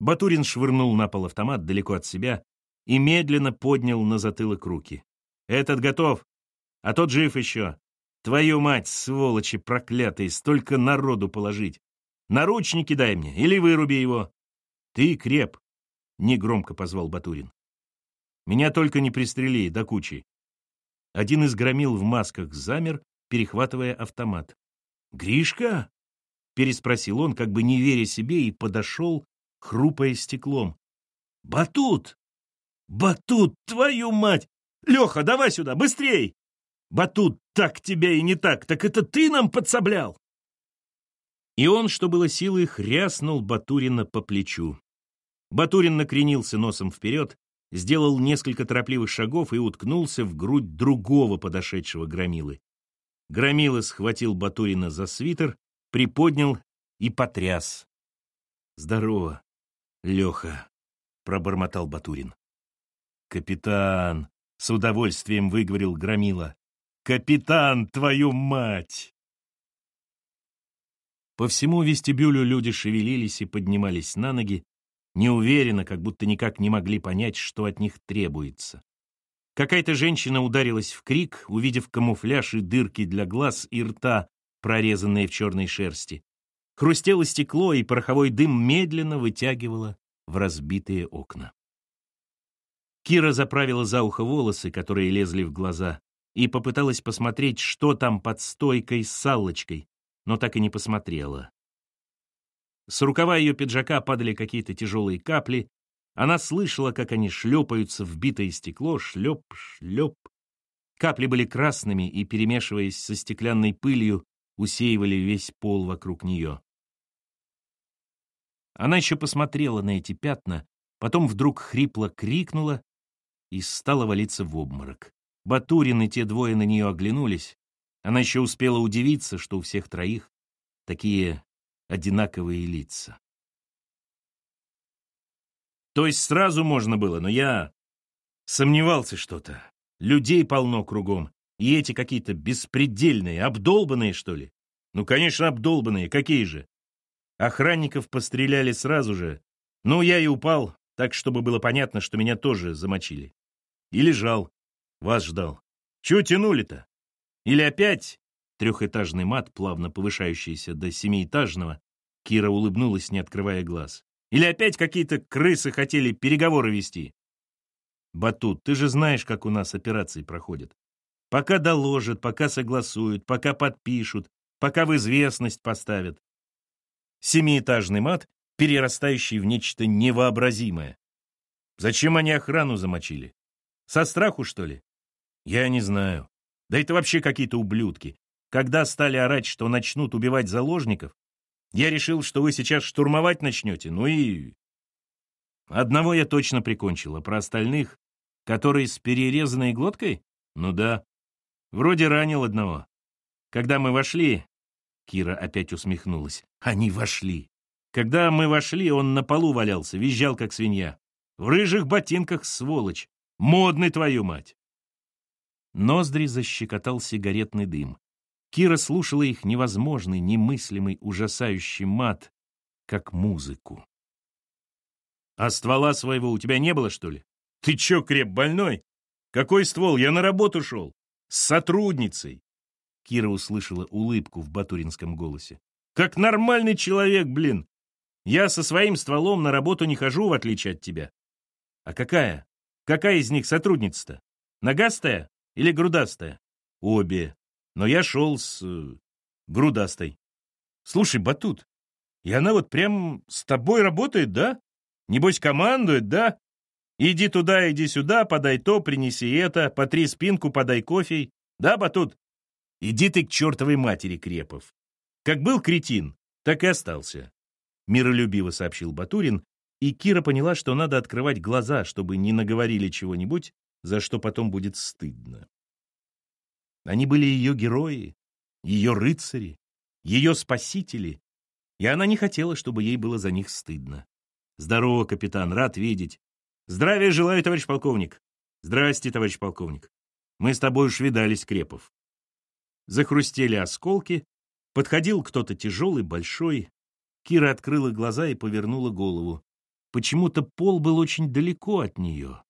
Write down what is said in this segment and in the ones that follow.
Батурин швырнул на пол автомат далеко от себя и медленно поднял на затылок руки. «Этот готов, а тот жив еще. Твою мать, сволочи проклятые, столько народу положить. Наручники дай мне или выруби его». «Ты креп», — негромко позвал Батурин. «Меня только не пристрели до кучи». Один из громил в масках замер, перехватывая автомат. «Гришка?» — переспросил он, как бы не веря себе, и подошел, хрупая стеклом. «Батут! Батут, твою мать! Леха, давай сюда, быстрей! Батут, так тебя и не так, так это ты нам подсоблял!» И он, что было силы, хряснул Батурина по плечу. Батурин накренился носом вперед, сделал несколько торопливых шагов и уткнулся в грудь другого подошедшего громилы. Громила схватил Батурина за свитер, приподнял и потряс. «Здорово, Леха», — пробормотал Батурин. «Капитан», — с удовольствием выговорил Громила. «Капитан, твою мать!» По всему вестибюлю люди шевелились и поднимались на ноги, неуверенно, как будто никак не могли понять, что от них требуется. Какая-то женщина ударилась в крик, увидев камуфляж и дырки для глаз и рта, прорезанные в черной шерсти. Хрустело стекло, и пороховой дым медленно вытягивало в разбитые окна. Кира заправила за ухо волосы, которые лезли в глаза, и попыталась посмотреть, что там под стойкой с салочкой, но так и не посмотрела. С рукава ее пиджака падали какие-то тяжелые капли, она слышала, как они шлепаются в битое стекло, шлеп, шлеп. Капли были красными и, перемешиваясь со стеклянной пылью, усеивали весь пол вокруг нее. Она еще посмотрела на эти пятна, потом вдруг хрипло крикнула и стала валиться в обморок. Батурин и те двое на нее оглянулись. Она еще успела удивиться, что у всех троих такие одинаковые лица. То есть сразу можно было, но я сомневался что-то. Людей полно кругом. И эти какие-то беспредельные, обдолбанные, что ли? Ну, конечно, обдолбанные. Какие же? Охранников постреляли сразу же. Ну, я и упал, так, чтобы было понятно, что меня тоже замочили. И лежал. Вас ждал. Чего тянули-то? Или опять трехэтажный мат, плавно повышающийся до семиэтажного, Кира улыбнулась, не открывая глаз. Или опять какие-то крысы хотели переговоры вести? Батут, ты же знаешь, как у нас операции проходят. Пока доложат, пока согласуют, пока подпишут, пока в известность поставят. Семиэтажный мат, перерастающий в нечто невообразимое. Зачем они охрану замочили? Со страху, что ли? Я не знаю. Да это вообще какие-то ублюдки. Когда стали орать, что начнут убивать заложников, я решил, что вы сейчас штурмовать начнете, ну и... Одного я точно прикончил, а про остальных, которые с перерезанной глоткой? Ну да. Вроде ранил одного. Когда мы вошли... Кира опять усмехнулась. Они вошли. Когда мы вошли, он на полу валялся, визжал, как свинья. В рыжих ботинках, сволочь. Модный, твою мать. Ноздри защекотал сигаретный дым. Кира слушала их невозможный, немыслимый, ужасающий мат, как музыку. «А ствола своего у тебя не было, что ли? Ты чё, креп, больной? Какой ствол? Я на работу шел. С сотрудницей!» Кира услышала улыбку в батуринском голосе. «Как нормальный человек, блин! Я со своим стволом на работу не хожу, в отличие от тебя. А какая? Какая из них сотрудница-то? Ногастая или грудастая? Обе но я шел с... Э, грудастой. Слушай, Батут, и она вот прям с тобой работает, да? Небось, командует, да? Иди туда, иди сюда, подай то, принеси это, потри спинку, подай кофе. Да, Батут? Иди ты к чертовой матери, Крепов. Как был кретин, так и остался. Миролюбиво сообщил Батурин, и Кира поняла, что надо открывать глаза, чтобы не наговорили чего-нибудь, за что потом будет стыдно. Они были ее герои, ее рыцари, ее спасители, и она не хотела, чтобы ей было за них стыдно. «Здорово, капитан, рад видеть. Здравия желаю, товарищ полковник. Здрасте, товарищ полковник. Мы с тобой уж видались, Крепов». Захрустели осколки, подходил кто-то тяжелый, большой. Кира открыла глаза и повернула голову. почему-то пол был очень далеко от нее,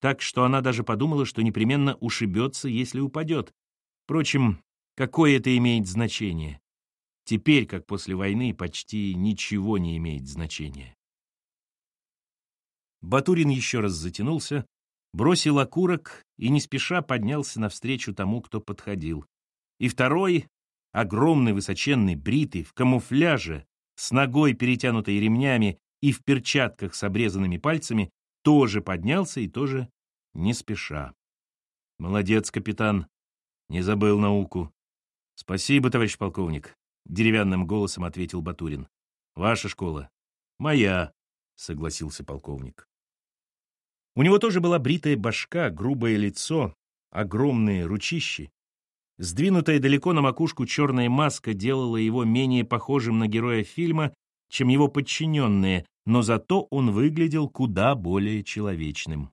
так что она даже подумала, что непременно ушибется, если упадет. Впрочем, какое это имеет значение? Теперь, как после войны, почти ничего не имеет значения. Батурин еще раз затянулся, бросил окурок и не спеша поднялся навстречу тому, кто подходил. И второй, огромный, высоченный, бритый, в камуфляже, с ногой, перетянутой ремнями и в перчатках с обрезанными пальцами, тоже поднялся и тоже не спеша. «Молодец, капитан. Не забыл науку». «Спасибо, товарищ полковник», — деревянным голосом ответил Батурин. «Ваша школа». «Моя», — согласился полковник. У него тоже была бритая башка, грубое лицо, огромные ручищи. Сдвинутая далеко на макушку черная маска делала его менее похожим на героя фильма, чем его подчиненные, но зато он выглядел куда более человечным.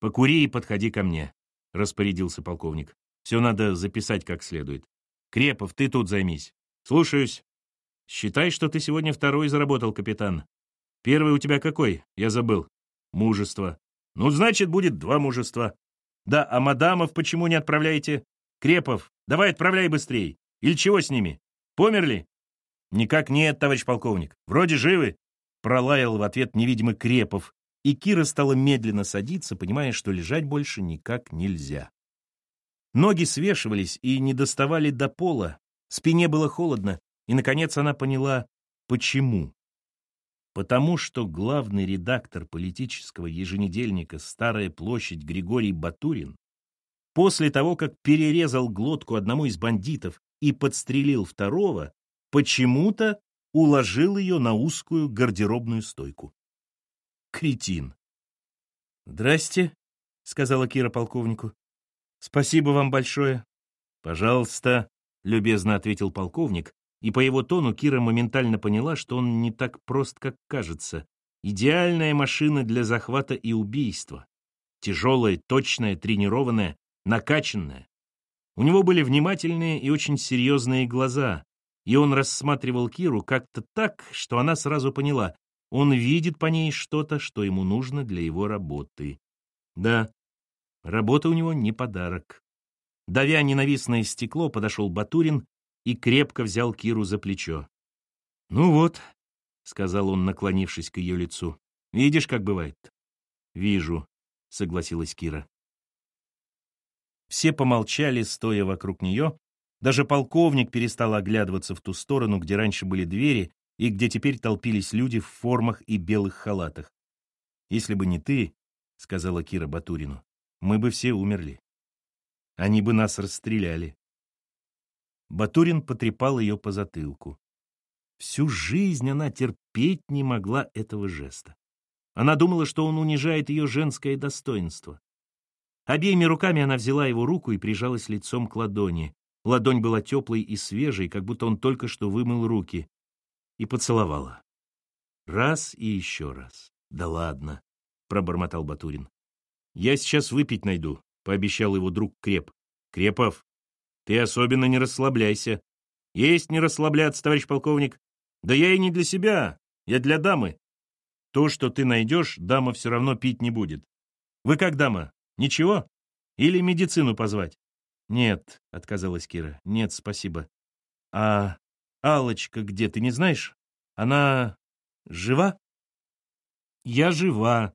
«Покури и подходи ко мне», — распорядился полковник. «Все надо записать как следует. Крепов, ты тут займись. Слушаюсь. Считай, что ты сегодня второй заработал, капитан. Первый у тебя какой? Я забыл. Мужество. Ну, значит, будет два мужества. Да, а мадамов почему не отправляете? Крепов, давай отправляй быстрей. Или чего с ними? Померли? Никак нет, товарищ полковник. Вроде живы. Пролаял в ответ невидимый Крепов, и Кира стала медленно садиться, понимая, что лежать больше никак нельзя. Ноги свешивались и не доставали до пола, спине было холодно, и, наконец, она поняла, почему потому что главный редактор политического еженедельника «Старая площадь» Григорий Батурин после того, как перерезал глотку одному из бандитов и подстрелил второго, почему-то уложил ее на узкую гардеробную стойку. Кретин. «Здрасте», — сказала Кира полковнику. «Спасибо вам большое». «Пожалуйста», — любезно ответил полковник, и по его тону Кира моментально поняла, что он не так прост, как кажется. Идеальная машина для захвата и убийства. Тяжелая, точная, тренированная, накачанная. У него были внимательные и очень серьезные глаза, и он рассматривал Киру как-то так, что она сразу поняла, он видит по ней что-то, что ему нужно для его работы. Да, работа у него не подарок. Давя ненавистное стекло, подошел Батурин и крепко взял Киру за плечо. «Ну вот», — сказал он, наклонившись к ее лицу, — «видишь, как бывает?» «Вижу», — согласилась Кира. Все помолчали, стоя вокруг нее. Даже полковник перестал оглядываться в ту сторону, где раньше были двери и где теперь толпились люди в формах и белых халатах. «Если бы не ты», — сказала Кира Батурину, — «мы бы все умерли. Они бы нас расстреляли. Батурин потрепал ее по затылку. Всю жизнь она терпеть не могла этого жеста. Она думала, что он унижает ее женское достоинство. Обеими руками она взяла его руку и прижалась лицом к ладони. Ладонь была теплой и свежей, как будто он только что вымыл руки. И поцеловала. Раз и еще раз. «Да ладно», — пробормотал Батурин. «Я сейчас выпить найду», — пообещал его друг Креп. «Крепов, ты особенно не расслабляйся. Есть не расслабляться, товарищ полковник. Да я и не для себя, я для дамы. То, что ты найдешь, дама все равно пить не будет. Вы как дама? Ничего? Или медицину позвать? Нет, отказалась Кира. Нет, спасибо. А алочка где, ты не знаешь? Она жива? Я жива.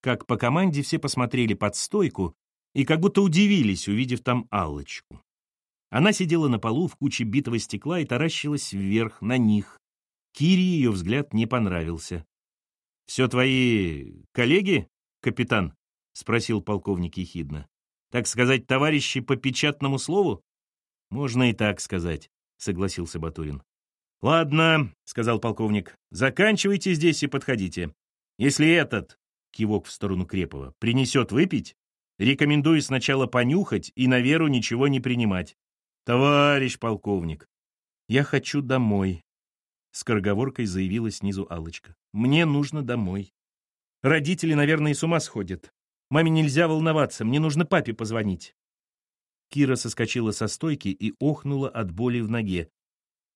Как по команде все посмотрели под стойку и как будто удивились, увидев там Аллочку. Она сидела на полу в куче битого стекла и таращилась вверх, на них. Кире ее взгляд не понравился. «Все твои коллеги, капитан?» — спросил полковник ехидно. «Так сказать, товарищи по печатному слову?» «Можно и так сказать», — согласился Батурин. «Ладно», — сказал полковник, — «заканчивайте здесь и подходите. Если этот, — кивок в сторону Крепова, — принесет выпить, рекомендую сначала понюхать и на веру ничего не принимать. «Товарищ полковник, я хочу домой», — скороговоркой заявила снизу алочка «Мне нужно домой. Родители, наверное, с ума сходят. Маме нельзя волноваться, мне нужно папе позвонить». Кира соскочила со стойки и охнула от боли в ноге.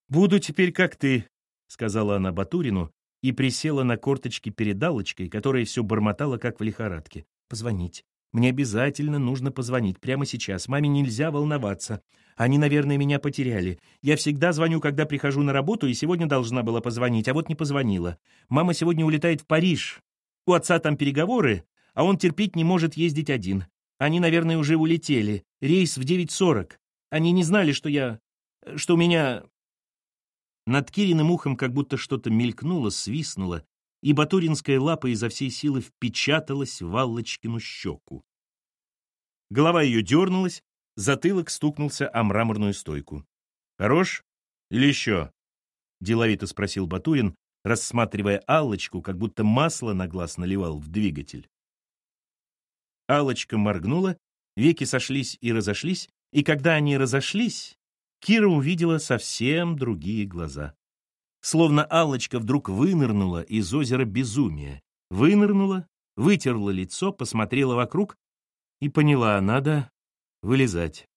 «Буду теперь как ты», — сказала она Батурину, и присела на корточки перед Аллочкой, которая все бормотала, как в лихорадке. «Позвонить. Мне обязательно нужно позвонить прямо сейчас. Маме нельзя волноваться. Они, наверное, меня потеряли. Я всегда звоню, когда прихожу на работу, и сегодня должна была позвонить, а вот не позвонила. Мама сегодня улетает в Париж. У отца там переговоры, а он терпеть не может ездить один. Они, наверное, уже улетели. Рейс в 9.40. Они не знали, что я... что у меня... Над Кириным ухом как будто что-то мелькнуло, свистнуло, и батуринская лапа изо всей силы впечаталась в Аллочкину щеку. Голова ее дернулась, затылок стукнулся о мраморную стойку. «Хорош? Или еще?» — деловито спросил Батурин, рассматривая Аллочку, как будто масло на глаз наливал в двигатель. Аллочка моргнула, веки сошлись и разошлись, и когда они разошлись, Кира увидела совсем другие глаза. Словно Аллочка вдруг вынырнула из озера безумия. Вынырнула, вытерла лицо, посмотрела вокруг и поняла, надо вылезать.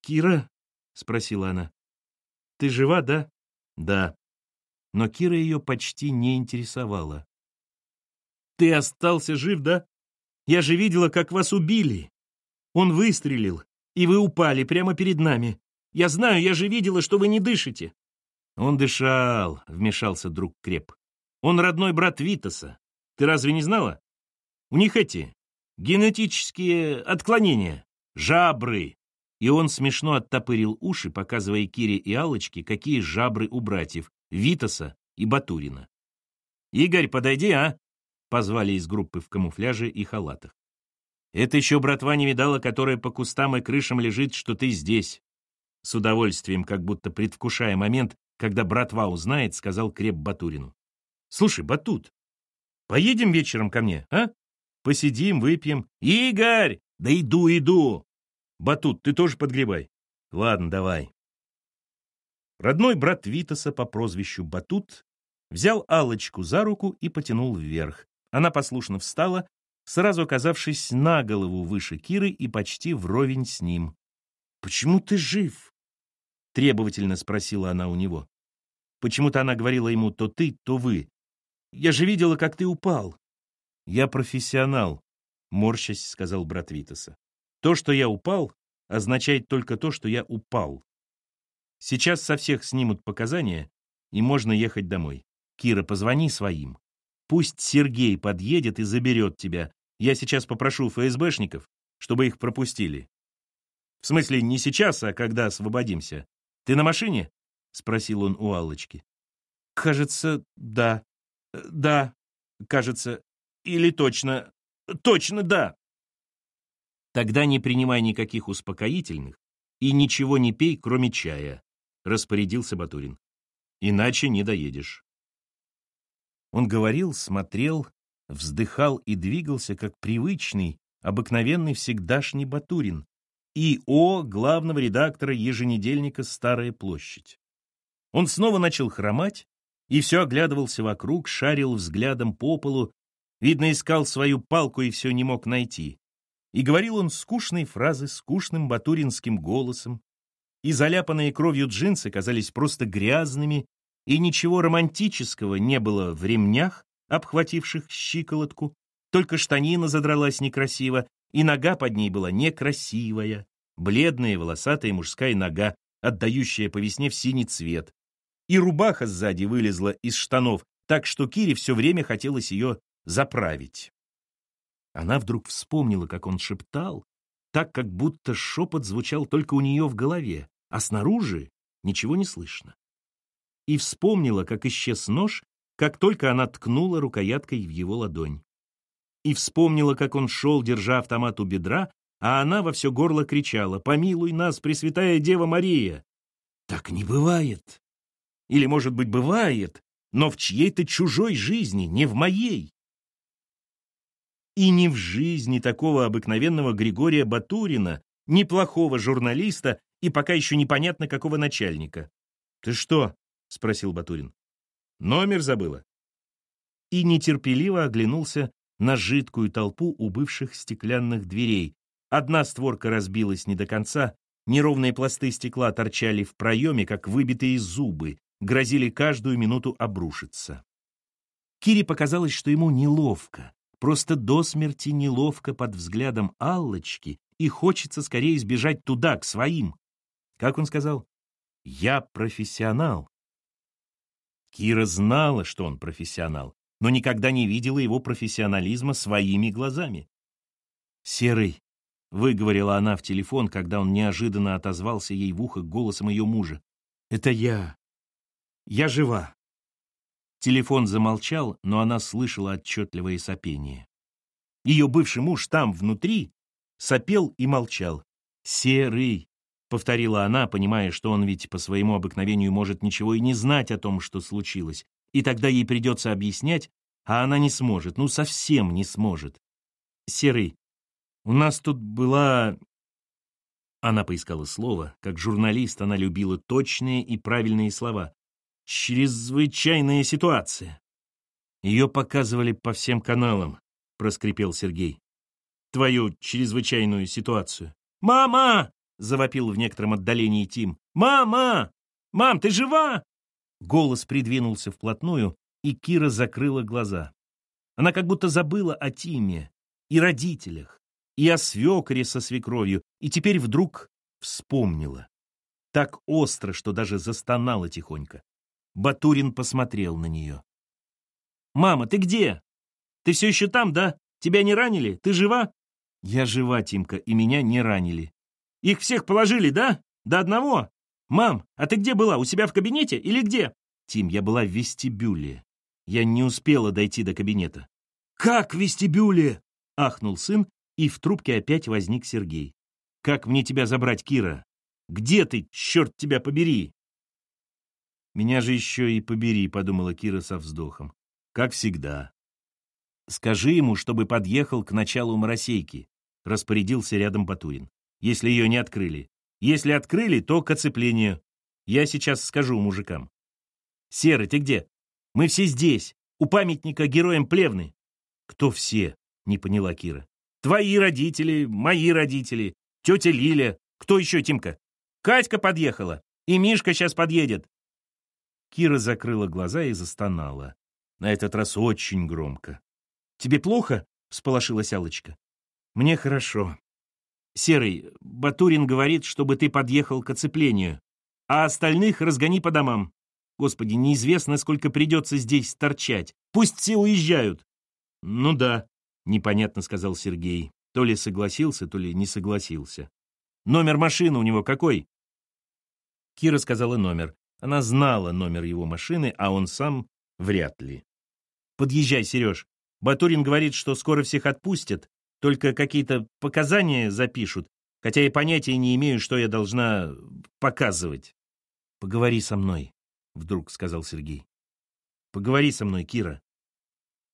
«Кира?» — спросила она. «Ты жива, да?» «Да». Но Кира ее почти не интересовала. «Ты остался жив, да? Я же видела, как вас убили. Он выстрелил, и вы упали прямо перед нами. Я знаю, я же видела, что вы не дышите. Он дышал, вмешался друг Креп. Он родной брат Витаса. Ты разве не знала? У них эти генетические отклонения, жабры. И он смешно оттопырил уши, показывая Кире и Алочке, какие жабры у братьев Витаса и Батурина. «Игорь, подойди, а!» — позвали из группы в камуфляже и халатах. «Это еще братва не видала, которая по кустам и крышам лежит, что ты здесь. С удовольствием, как будто предвкушая момент, когда братва узнает, сказал Креп Батурину. «Слушай, Батут, поедем вечером ко мне, а? Посидим, выпьем. Игорь! Да иду, иду! Батут, ты тоже подгребай. Ладно, давай». Родной брат Витаса по прозвищу Батут взял Алочку за руку и потянул вверх. Она послушно встала, сразу оказавшись на голову выше Киры и почти вровень с ним. «Почему ты жив?» Требовательно спросила она у него. Почему-то она говорила ему то ты, то вы. Я же видела, как ты упал. Я профессионал, морщась, сказал брат Витаса. То, что я упал, означает только то, что я упал. Сейчас со всех снимут показания, и можно ехать домой. Кира, позвони своим. Пусть Сергей подъедет и заберет тебя. Я сейчас попрошу ФСБшников, чтобы их пропустили. В смысле, не сейчас, а когда освободимся. Ты на машине? спросил он у Аллочки. Кажется, да. Да, кажется. Или точно. Точно, да. Тогда не принимай никаких успокоительных и ничего не пей, кроме чая, распорядился Батурин. Иначе не доедешь. Он говорил, смотрел, вздыхал и двигался, как привычный, обыкновенный всегдашний Батурин, и.О. главного редактора еженедельника «Старая площадь». Он снова начал хромать и все оглядывался вокруг, шарил взглядом по полу, видно, искал свою палку и все не мог найти. И говорил он скучные фразы скучным батуринским голосом, и заляпанные кровью джинсы казались просто грязными, и ничего романтического не было в ремнях, обхвативших щиколотку, только штанина задралась некрасиво, и нога под ней была некрасивая, бледная волосатая мужская нога, отдающая по весне в синий цвет. И рубаха сзади вылезла из штанов, так что Кире все время хотелось ее заправить. Она вдруг вспомнила, как он шептал, так, как будто шепот звучал только у нее в голове, а снаружи ничего не слышно. И вспомнила, как исчез нож, как только она ткнула рукояткой в его ладонь и вспомнила, как он шел, держа автомат у бедра, а она во все горло кричала «Помилуй нас, Пресвятая Дева Мария!» Так не бывает. Или, может быть, бывает, но в чьей-то чужой жизни, не в моей. И не в жизни такого обыкновенного Григория Батурина, неплохого журналиста и пока еще непонятно какого начальника. «Ты что?» — спросил Батурин. «Номер забыла?» И нетерпеливо оглянулся на жидкую толпу у бывших стеклянных дверей. Одна створка разбилась не до конца, неровные пласты стекла торчали в проеме, как выбитые зубы, грозили каждую минуту обрушиться. Кире показалось, что ему неловко, просто до смерти неловко под взглядом Аллочки, и хочется скорее сбежать туда, к своим. Как он сказал? «Я профессионал». Кира знала, что он профессионал, но никогда не видела его профессионализма своими глазами. «Серый», — выговорила она в телефон, когда он неожиданно отозвался ей в ухо голосом ее мужа. «Это я. Я жива». Телефон замолчал, но она слышала отчетливое сопение. Ее бывший муж там, внутри, сопел и молчал. «Серый», — повторила она, понимая, что он ведь по своему обыкновению может ничего и не знать о том, что случилось, и тогда ей придется объяснять, а она не сможет, ну совсем не сможет. «Серый, у нас тут была...» Она поискала слово. Как журналист она любила точные и правильные слова. «Чрезвычайная ситуация». Ее показывали по всем каналам, проскрипел Сергей. Твою чрезвычайную ситуацию. «Мама!» — завопил в некотором отдалении Тим. «Мама! Мам, ты жива?» Голос придвинулся вплотную, и Кира закрыла глаза. Она как будто забыла о Тиме и родителях, и о свекре со свекровью, и теперь вдруг вспомнила. Так остро, что даже застонала тихонько. Батурин посмотрел на нее. «Мама, ты где? Ты все еще там, да? Тебя не ранили? Ты жива?» «Я жива, Тимка, и меня не ранили». «Их всех положили, да? До одного? Мам, а ты где была? У себя в кабинете или где?» «Тим, я была в вестибюле. Я не успела дойти до кабинета». «Как в вестибюле?» — ахнул сын, и в трубке опять возник Сергей. «Как мне тебя забрать, Кира? Где ты, черт тебя побери?» «Меня же еще и побери», — подумала Кира со вздохом. «Как всегда». «Скажи ему, чтобы подъехал к началу моросейки», — распорядился рядом Батурин. «Если ее не открыли. Если открыли, то к оцеплению. Я сейчас скажу мужикам». «Серый, ты где? Мы все здесь, у памятника героям Плевны». «Кто все?» — не поняла Кира. «Твои родители, мои родители, тетя Лиля. Кто еще, Тимка?» «Катька подъехала, и Мишка сейчас подъедет». Кира закрыла глаза и застонала. На этот раз очень громко. «Тебе плохо?» — всполошилась Аллочка. «Мне хорошо. Серый, Батурин говорит, чтобы ты подъехал к оцеплению, а остальных разгони по домам. Господи, неизвестно, сколько придется здесь торчать. Пусть все уезжают». «Ну да», — непонятно сказал Сергей. То ли согласился, то ли не согласился. «Номер машины у него какой?» Кира сказала номер. Она знала номер его машины, а он сам вряд ли. «Подъезжай, Сереж. Батурин говорит, что скоро всех отпустят, только какие-то показания запишут, хотя и понятия не имею, что я должна показывать». «Поговори со мной», — вдруг сказал Сергей. «Поговори со мной, Кира».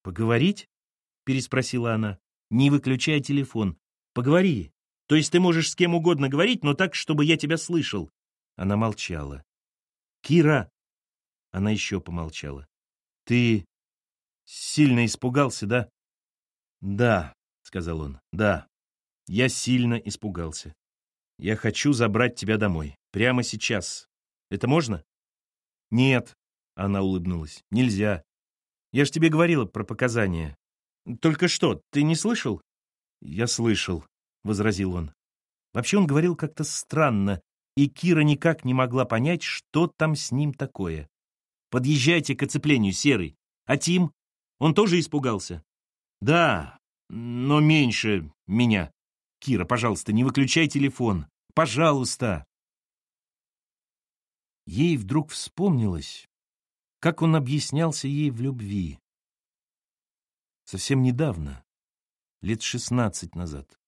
«Поговорить?» — переспросила она. «Не выключай телефон. Поговори. То есть ты можешь с кем угодно говорить, но так, чтобы я тебя слышал». Она молчала. «Кира!» Она еще помолчала. «Ты сильно испугался, да?» «Да», — сказал он, — «да. Я сильно испугался. Я хочу забрать тебя домой. Прямо сейчас. Это можно?» «Нет», — она улыбнулась, — «нельзя. Я ж тебе говорила про показания. Только что, ты не слышал?» «Я слышал», — возразил он. Вообще он говорил как-то странно, и Кира никак не могла понять, что там с ним такое. «Подъезжайте к оцеплению, Серый. А Тим? Он тоже испугался?» «Да, но меньше меня. Кира, пожалуйста, не выключай телефон. Пожалуйста!» Ей вдруг вспомнилось, как он объяснялся ей в любви. Совсем недавно, лет шестнадцать назад.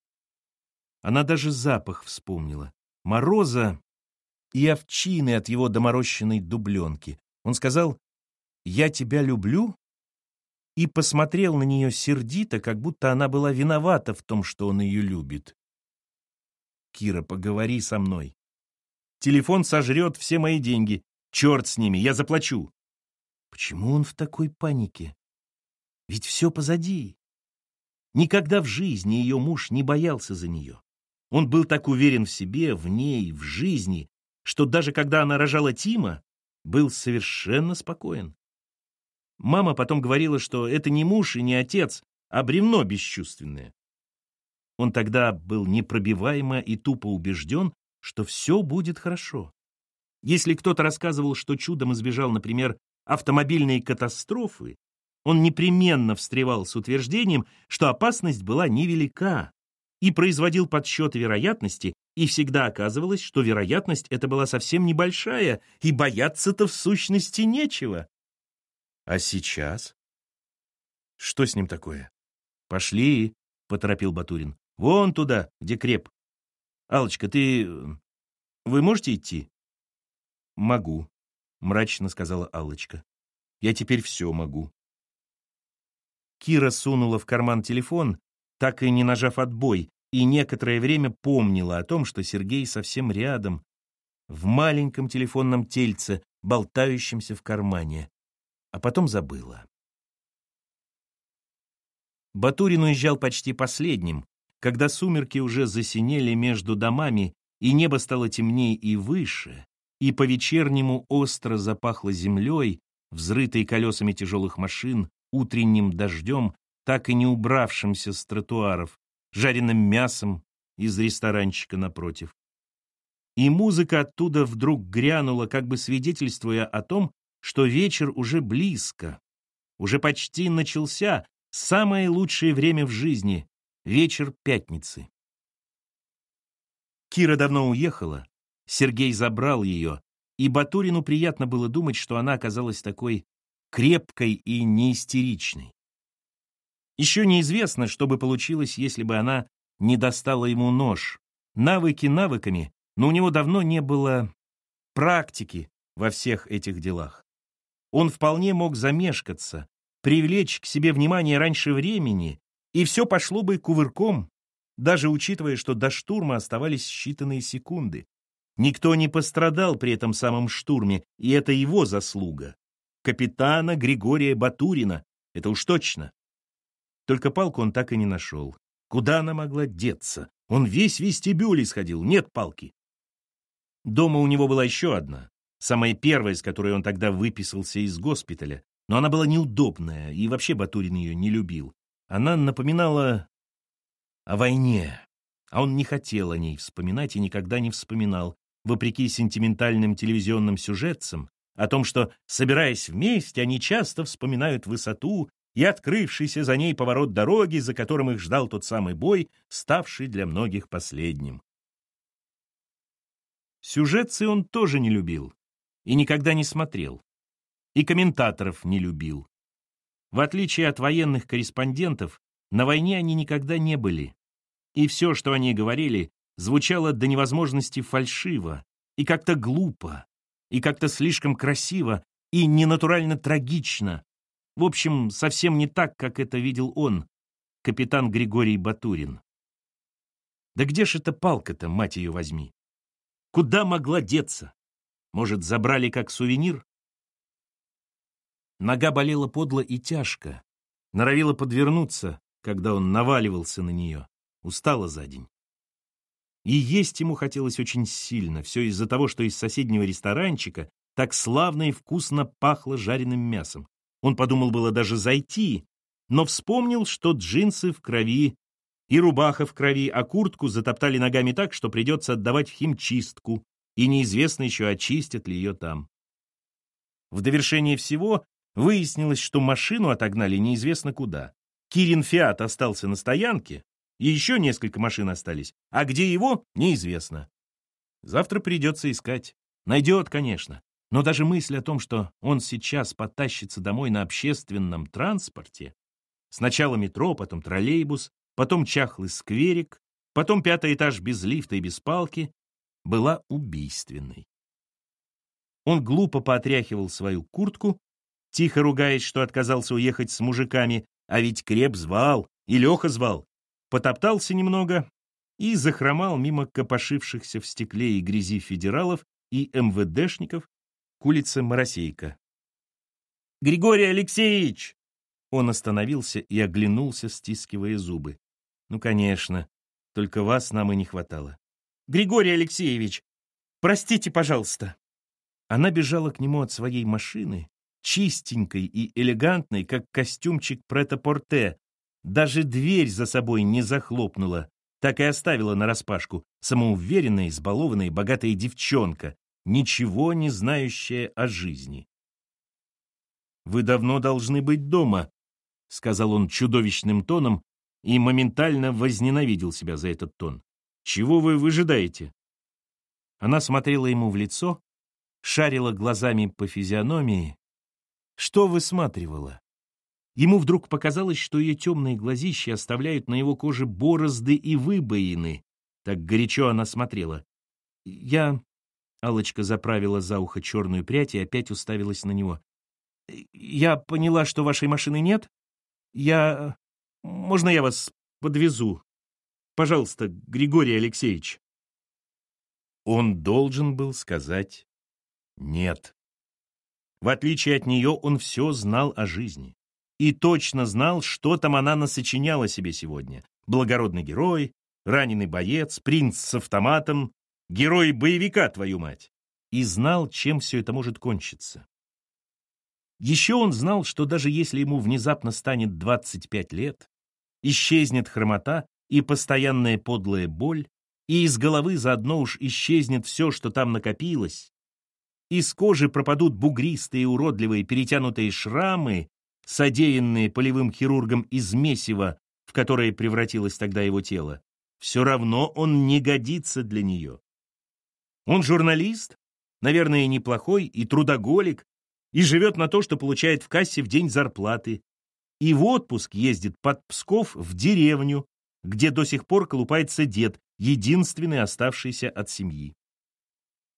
Она даже запах вспомнила. Мороза и овчины от его доморощенной дубленки. Он сказал «Я тебя люблю» и посмотрел на нее сердито, как будто она была виновата в том, что он ее любит. «Кира, поговори со мной. Телефон сожрет все мои деньги. Черт с ними, я заплачу». Почему он в такой панике? Ведь все позади. Никогда в жизни ее муж не боялся за нее. Он был так уверен в себе, в ней, в жизни, что даже когда она рожала Тима, был совершенно спокоен. Мама потом говорила, что это не муж и не отец, а бревно бесчувственное. Он тогда был непробиваемо и тупо убежден, что все будет хорошо. Если кто-то рассказывал, что чудом избежал, например, автомобильной катастрофы, он непременно встревал с утверждением, что опасность была невелика, и производил подсчет вероятности, и всегда оказывалось, что вероятность эта была совсем небольшая, и бояться-то в сущности нечего. А сейчас? Что с ним такое? Пошли, поторопил Батурин. Вон туда, где креп. Алочка, ты... Вы можете идти? Могу, мрачно сказала Аллочка. Я теперь все могу. Кира сунула в карман телефон, так и не нажав отбой, и некоторое время помнила о том, что Сергей совсем рядом, в маленьком телефонном тельце, болтающемся в кармане а потом забыла. Батурин уезжал почти последним, когда сумерки уже засинели между домами, и небо стало темнее и выше, и по-вечернему остро запахло землей, взрытой колесами тяжелых машин, утренним дождем, так и не убравшимся с тротуаров, жареным мясом из ресторанчика напротив. И музыка оттуда вдруг грянула, как бы свидетельствуя о том, что вечер уже близко, уже почти начался самое лучшее время в жизни — вечер пятницы. Кира давно уехала, Сергей забрал ее, и Батурину приятно было думать, что она оказалась такой крепкой и неистеричной. Еще неизвестно, что бы получилось, если бы она не достала ему нож. Навыки навыками, но у него давно не было практики во всех этих делах он вполне мог замешкаться, привлечь к себе внимание раньше времени, и все пошло бы кувырком, даже учитывая, что до штурма оставались считанные секунды. Никто не пострадал при этом самом штурме, и это его заслуга. Капитана Григория Батурина, это уж точно. Только палку он так и не нашел. Куда она могла деться? Он весь вестибюль исходил, нет палки. Дома у него была еще одна, самая первая, с которой он тогда выписался из госпиталя, но она была неудобная, и вообще Батурин ее не любил. Она напоминала о войне, а он не хотел о ней вспоминать и никогда не вспоминал, вопреки сентиментальным телевизионным сюжетцам, о том, что, собираясь вместе, они часто вспоминают высоту и открывшийся за ней поворот дороги, за которым их ждал тот самый бой, ставший для многих последним. Сюжетцы он тоже не любил, и никогда не смотрел. И комментаторов не любил. В отличие от военных корреспондентов, на войне они никогда не были. И все, что они говорили, звучало до невозможности фальшиво, и как-то глупо, и как-то слишком красиво, и ненатурально трагично. В общем, совсем не так, как это видел он, капитан Григорий Батурин. Да где ж эта палка-то, мать ее возьми? Куда могла деться? Может, забрали как сувенир? Нога болела подло и тяжко, норовила подвернуться, когда он наваливался на нее, устала за день. И есть ему хотелось очень сильно, все из-за того, что из соседнего ресторанчика так славно и вкусно пахло жареным мясом. Он подумал было даже зайти, но вспомнил, что джинсы в крови и рубаха в крови, а куртку затоптали ногами так, что придется отдавать в химчистку, и неизвестно еще, очистят ли ее там. В довершение всего выяснилось, что машину отогнали неизвестно куда. Кирин Фиат остался на стоянке, и еще несколько машин остались, а где его, неизвестно. Завтра придется искать. Найдет, конечно. Но даже мысль о том, что он сейчас потащится домой на общественном транспорте, сначала метро, потом троллейбус, потом чахлый скверик, потом пятый этаж без лифта и без палки, была убийственной. Он глупо потряхивал свою куртку, тихо ругаясь, что отказался уехать с мужиками, а ведь Креп звал, и Леха звал, потоптался немного и захромал мимо копошившихся в стекле и грязи федералов и МВДшников к улице Моросейка. «Григорий Алексеевич!» Он остановился и оглянулся, стискивая зубы. «Ну, конечно, только вас нам и не хватало. Григорий Алексеевич, простите, пожалуйста». Она бежала к нему от своей машины, чистенькой и элегантной, как костюмчик прета-порте. Даже дверь за собой не захлопнула, так и оставила нараспашку, самоуверенная, избалованная, богатая девчонка, ничего не знающая о жизни. «Вы давно должны быть дома», — сказал он чудовищным тоном и моментально возненавидел себя за этот тон. «Чего вы выжидаете?» Она смотрела ему в лицо, шарила глазами по физиономии. Что высматривала? Ему вдруг показалось, что ее темные глазища оставляют на его коже борозды и выбоины. Так горячо она смотрела. «Я...» — алочка заправила за ухо черную прядь и опять уставилась на него. «Я поняла, что вашей машины нет. Я... Можно я вас подвезу? Пожалуйста, Григорий Алексеевич». Он должен был сказать «нет». В отличие от нее, он все знал о жизни. И точно знал, что там она насочиняла себе сегодня. Благородный герой, раненый боец, принц с автоматом, герой боевика, твою мать. И знал, чем все это может кончиться. Еще он знал, что даже если ему внезапно станет 25 лет, исчезнет хромота и постоянная подлая боль, и из головы заодно уж исчезнет все, что там накопилось. Из кожи пропадут бугристые, уродливые, перетянутые шрамы, содеянные полевым хирургом из месива, в которое превратилось тогда его тело. Все равно он не годится для нее. Он журналист, наверное, неплохой и трудоголик, и живет на то, что получает в кассе в день зарплаты, и в отпуск ездит под Псков в деревню, где до сих пор колупается дед, единственный оставшийся от семьи.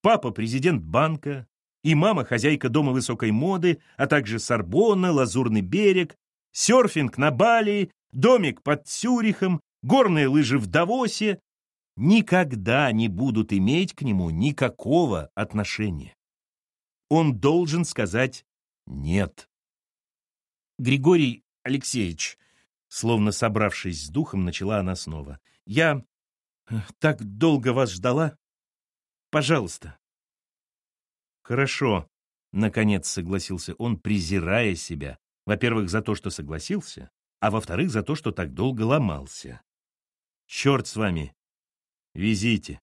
Папа – президент банка, и мама – хозяйка дома высокой моды, а также Сорбонна, Лазурный берег, серфинг на Бали, домик под Цюрихом, горные лыжи в Давосе никогда не будут иметь к нему никакого отношения. Он должен сказать «нет». Григорий Алексеевич, словно собравшись с духом, начала она снова. «Я так долго вас ждала. Пожалуйста». «Хорошо», — наконец согласился он, презирая себя. Во-первых, за то, что согласился, а во-вторых, за то, что так долго ломался. «Черт с вами! Везите!»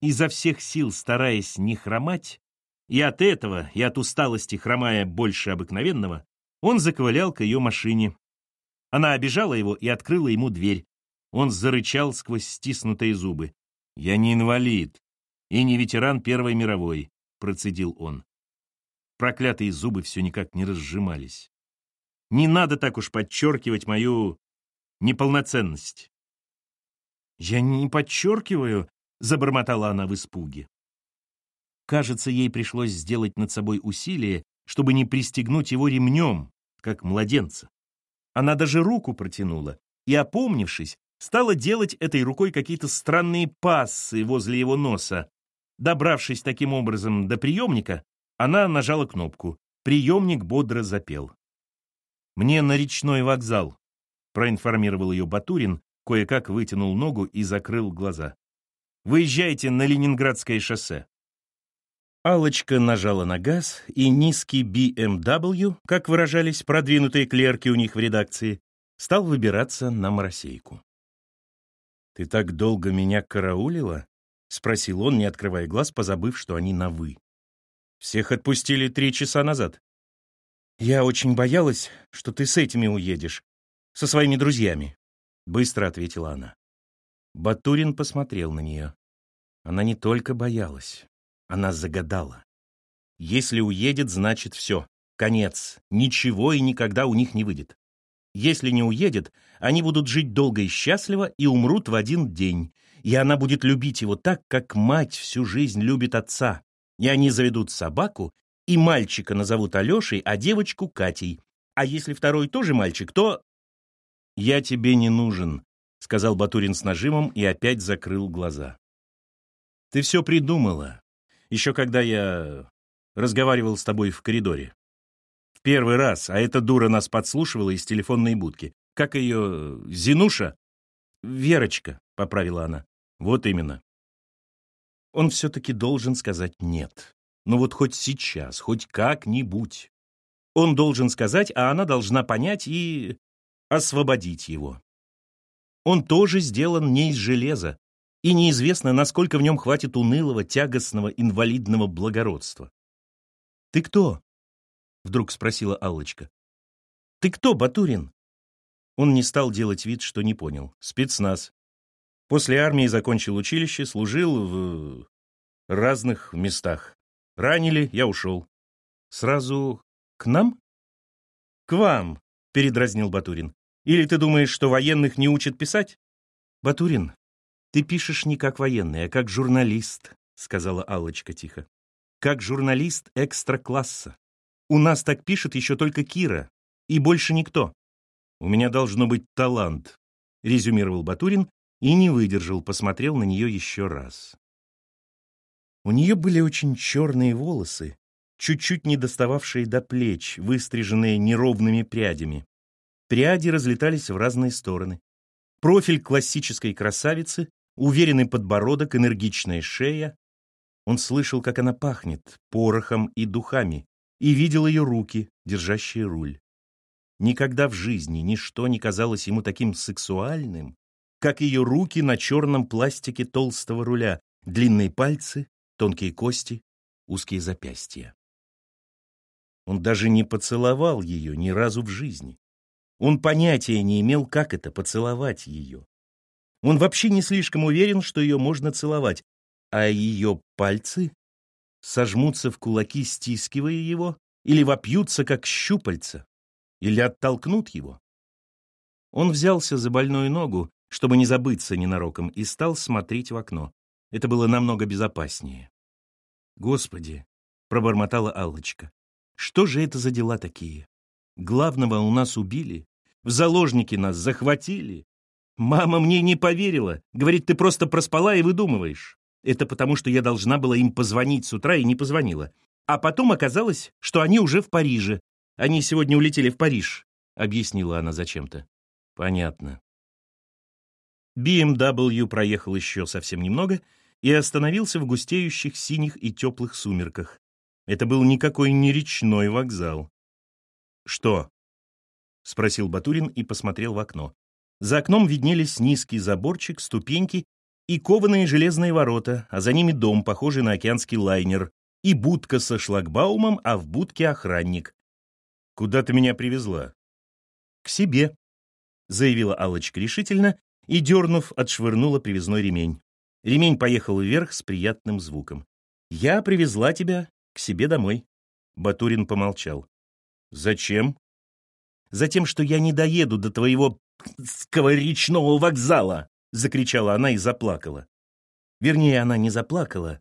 Изо всех сил стараясь не хромать, и от этого, и от усталости хромая больше обыкновенного, он заковылял к ее машине. Она обижала его и открыла ему дверь. Он зарычал сквозь стиснутые зубы. «Я не инвалид и не ветеран Первой мировой», — процедил он. Проклятые зубы все никак не разжимались. «Не надо так уж подчеркивать мою неполноценность». «Я не подчеркиваю», — забормотала она в испуге. Кажется, ей пришлось сделать над собой усилие, чтобы не пристегнуть его ремнем, как младенца. Она даже руку протянула и, опомнившись, стала делать этой рукой какие-то странные пассы возле его носа. Добравшись таким образом до приемника, она нажала кнопку. Приемник бодро запел. «Мне на речной вокзал», — проинформировал ее Батурин, кое-как вытянул ногу и закрыл глаза. «Выезжайте на Ленинградское шоссе». Алочка нажала на газ, и низкий BMW, как выражались продвинутые клерки у них в редакции, стал выбираться на моросейку. «Ты так долго меня караулила?» — спросил он, не открывая глаз, позабыв, что они на «вы». «Всех отпустили три часа назад». «Я очень боялась, что ты с этими уедешь, со своими друзьями», — быстро ответила она. Батурин посмотрел на нее. Она не только боялась, она загадала. Если уедет, значит все. Конец. Ничего и никогда у них не выйдет. Если не уедет, они будут жить долго и счастливо и умрут в один день. И она будет любить его так, как мать всю жизнь любит отца. И они заведут собаку, и мальчика назовут Алешей, а девочку Катей. А если второй тоже мальчик, то... «Я тебе не нужен», — сказал Батурин с нажимом и опять закрыл глаза. «Ты все придумала еще когда я разговаривал с тобой в коридоре. В первый раз, а эта дура нас подслушивала из телефонной будки. Как ее... Зинуша? Верочка, поправила она. Вот именно. Он все-таки должен сказать «нет». Ну вот хоть сейчас, хоть как-нибудь. Он должен сказать, а она должна понять и освободить его. Он тоже сделан не из железа, и неизвестно, насколько в нем хватит унылого, тягостного, инвалидного благородства. «Ты кто?» — вдруг спросила Аллочка. «Ты кто, Батурин?» Он не стал делать вид, что не понял. Спецназ. После армии закончил училище, служил в разных местах. Ранили, я ушел. Сразу к нам? К вам, передразнил Батурин. Или ты думаешь, что военных не учат писать? Батурин, ты пишешь не как военный, а как журналист, сказала Аллочка тихо. Как журналист экстра-класса. У нас так пишет еще только Кира, и больше никто. У меня должно быть талант, резюмировал Батурин и не выдержал, посмотрел на нее еще раз. У нее были очень черные волосы, чуть-чуть не достававшие до плеч, выстриженные неровными прядями. Пряди разлетались в разные стороны. Профиль классической красавицы, уверенный подбородок, энергичная шея. Он слышал, как она пахнет порохом и духами, и видел ее руки, держащие руль. Никогда в жизни ничто не казалось ему таким сексуальным, как ее руки на черном пластике толстого руля, длинные пальцы, тонкие кости, узкие запястья. Он даже не поцеловал ее ни разу в жизни. Он понятия не имел, как это — поцеловать ее. Он вообще не слишком уверен, что ее можно целовать, а ее пальцы сожмутся в кулаки, стискивая его, или вопьются, как щупальца, или оттолкнут его. Он взялся за больную ногу, чтобы не забыться ненароком, и стал смотреть в окно. Это было намного безопаснее. «Господи!» — пробормотала Аллочка. Что же это за дела такие? Главного у нас убили, в заложники нас захватили. Мама мне не поверила. Говорит, ты просто проспала и выдумываешь. Это потому, что я должна была им позвонить с утра и не позвонила. А потом оказалось, что они уже в Париже. Они сегодня улетели в Париж, объяснила она зачем-то. Понятно. BMW проехал еще совсем немного и остановился в густеющих синих и теплых сумерках. Это был никакой не речной вокзал. «Что?» — спросил Батурин и посмотрел в окно. За окном виднелись низкий заборчик, ступеньки и кованые железные ворота, а за ними дом, похожий на океанский лайнер, и будка со шлагбаумом, а в будке охранник. «Куда ты меня привезла?» «К себе», — заявила Аллочка решительно и, дернув, отшвырнула привязной ремень. Ремень поехал вверх с приятным звуком. «Я привезла тебя к себе домой. Батурин помолчал. Зачем? Затем, что я не доеду до твоего речного вокзала, закричала она и заплакала. Вернее, она не заплакала,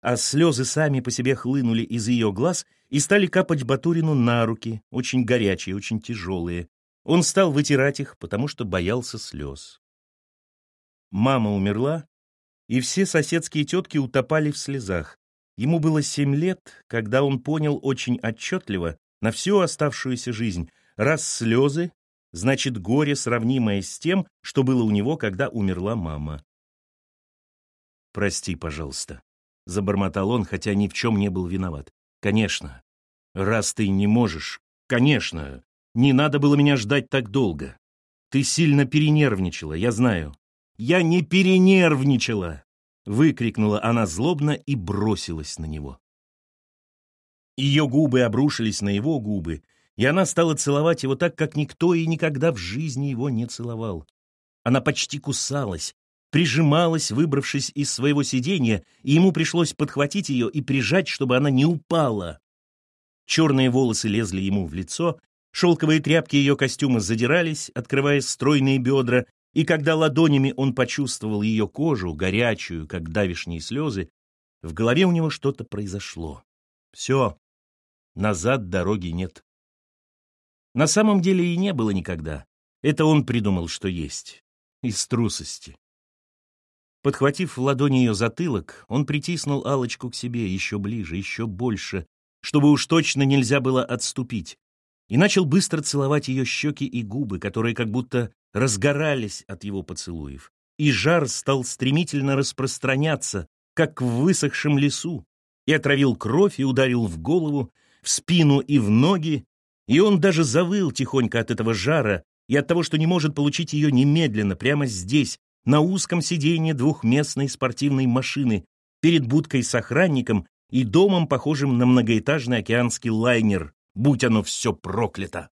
а слезы сами по себе хлынули из ее глаз и стали капать Батурину на руки, очень горячие, очень тяжелые. Он стал вытирать их, потому что боялся слез. Мама умерла, и все соседские тетки утопали в слезах. Ему было семь лет, когда он понял очень отчетливо на всю оставшуюся жизнь, раз слезы, значит горе, сравнимое с тем, что было у него, когда умерла мама. «Прости, пожалуйста», — забормотал он, хотя ни в чем не был виноват. «Конечно. Раз ты не можешь, конечно. Не надо было меня ждать так долго. Ты сильно перенервничала, я знаю». «Я не перенервничала!» Выкрикнула она злобно и бросилась на него. Ее губы обрушились на его губы, и она стала целовать его так, как никто и никогда в жизни его не целовал. Она почти кусалась, прижималась, выбравшись из своего сиденья, и ему пришлось подхватить ее и прижать, чтобы она не упала. Черные волосы лезли ему в лицо, шелковые тряпки ее костюма задирались, открывая стройные бедра, и когда ладонями он почувствовал ее кожу, горячую, как давишние слезы, в голове у него что-то произошло. Все, назад дороги нет. На самом деле и не было никогда. Это он придумал, что есть. Из трусости. Подхватив в ладони ее затылок, он притиснул алочку к себе еще ближе, еще больше, чтобы уж точно нельзя было отступить, и начал быстро целовать ее щеки и губы, которые как будто разгорались от его поцелуев, и жар стал стремительно распространяться, как в высохшем лесу, и отравил кровь и ударил в голову, в спину и в ноги, и он даже завыл тихонько от этого жара и от того, что не может получить ее немедленно, прямо здесь, на узком сиденье двухместной спортивной машины, перед будкой с охранником и домом, похожим на многоэтажный океанский лайнер, будь оно все проклято.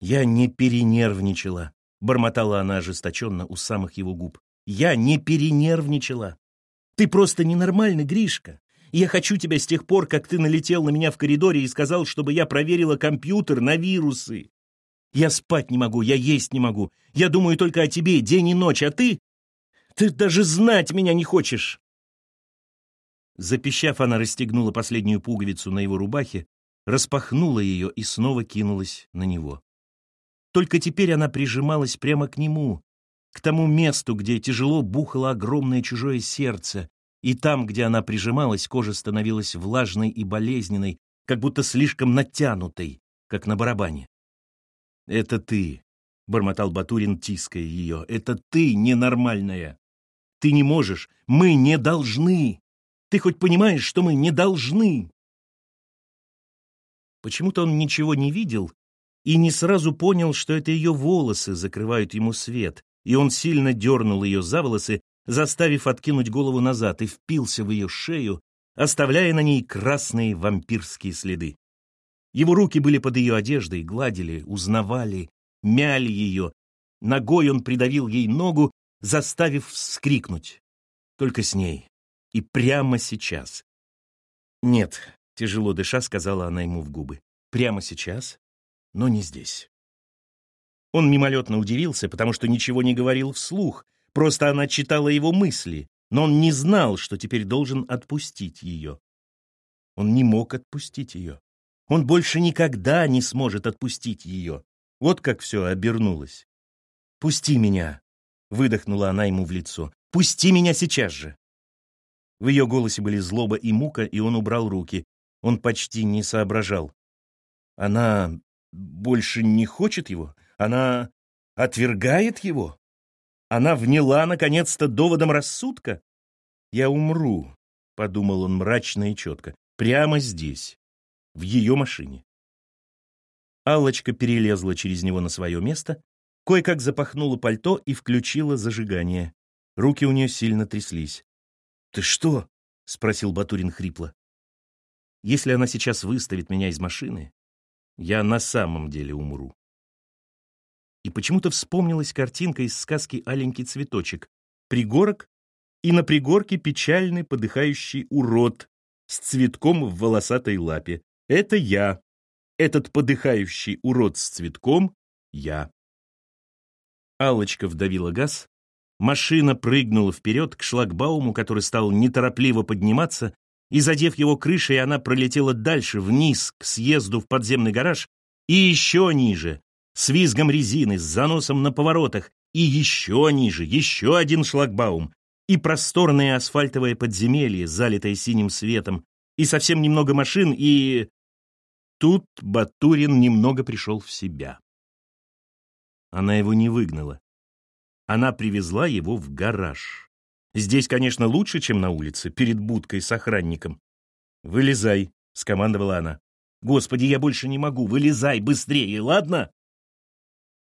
Я не перенервничала, бормотала она ожесточенно у самых его губ. Я не перенервничала. Ты просто ненормальный, Гришка. Я хочу тебя с тех пор, как ты налетел на меня в коридоре и сказал, чтобы я проверила компьютер на вирусы. Я спать не могу, я есть не могу. Я думаю только о тебе день и ночь, а ты... Ты даже знать меня не хочешь. Запищав, она расстегнула последнюю пуговицу на его рубахе, распахнула ее и снова кинулась на него. Только теперь она прижималась прямо к нему, к тому месту, где тяжело бухало огромное чужое сердце, и там, где она прижималась, кожа становилась влажной и болезненной, как будто слишком натянутой, как на барабане. «Это ты», — бормотал Батурин, тиская ее, — «это ты ненормальная. Ты не можешь, мы не должны. Ты хоть понимаешь, что мы не должны?» Почему-то он ничего не видел и не сразу понял, что это ее волосы закрывают ему свет, и он сильно дернул ее за волосы, заставив откинуть голову назад, и впился в ее шею, оставляя на ней красные вампирские следы. Его руки были под ее одеждой, гладили, узнавали, мяли ее. Ногой он придавил ей ногу, заставив вскрикнуть. Только с ней. И прямо сейчас. «Нет», — тяжело дыша, сказала она ему в губы. «Прямо сейчас, но не здесь». Он мимолетно удивился, потому что ничего не говорил вслух, просто она читала его мысли, но он не знал, что теперь должен отпустить ее. Он не мог отпустить ее. Он больше никогда не сможет отпустить ее. Вот как все обернулось. «Пусти меня!» — выдохнула она ему в лицо. «Пусти меня сейчас же!» В ее голосе были злоба и мука, и он убрал руки. Он почти не соображал. Она больше не хочет его? Она отвергает его? Она вняла, наконец-то, доводом рассудка? «Я умру», — подумал он мрачно и четко, — «прямо здесь, в ее машине». Аллочка перелезла через него на свое место, кое-как запахнула пальто и включила зажигание. Руки у нее сильно тряслись. «Ты что?» — спросил Батурин хрипло. «Если она сейчас выставит меня из машины, я на самом деле умру. И почему-то вспомнилась картинка из сказки «Аленький цветочек». Пригорок, и на пригорке печальный подыхающий урод с цветком в волосатой лапе. Это я. Этот подыхающий урод с цветком — я. Аллочка вдавила газ, машина прыгнула вперед к шлагбауму, который стал неторопливо подниматься, и, задев его крышей, она пролетела дальше, вниз, к съезду в подземный гараж, и еще ниже, с визгом резины, с заносом на поворотах, и еще ниже, еще один шлагбаум, и просторное асфальтовое подземелье, залитое синим светом, и совсем немного машин, и... Тут Батурин немного пришел в себя. Она его не выгнала. Она привезла его в гараж. Здесь, конечно, лучше, чем на улице, перед будкой с охранником. «Вылезай», — скомандовала она. «Господи, я больше не могу, вылезай быстрее, ладно?»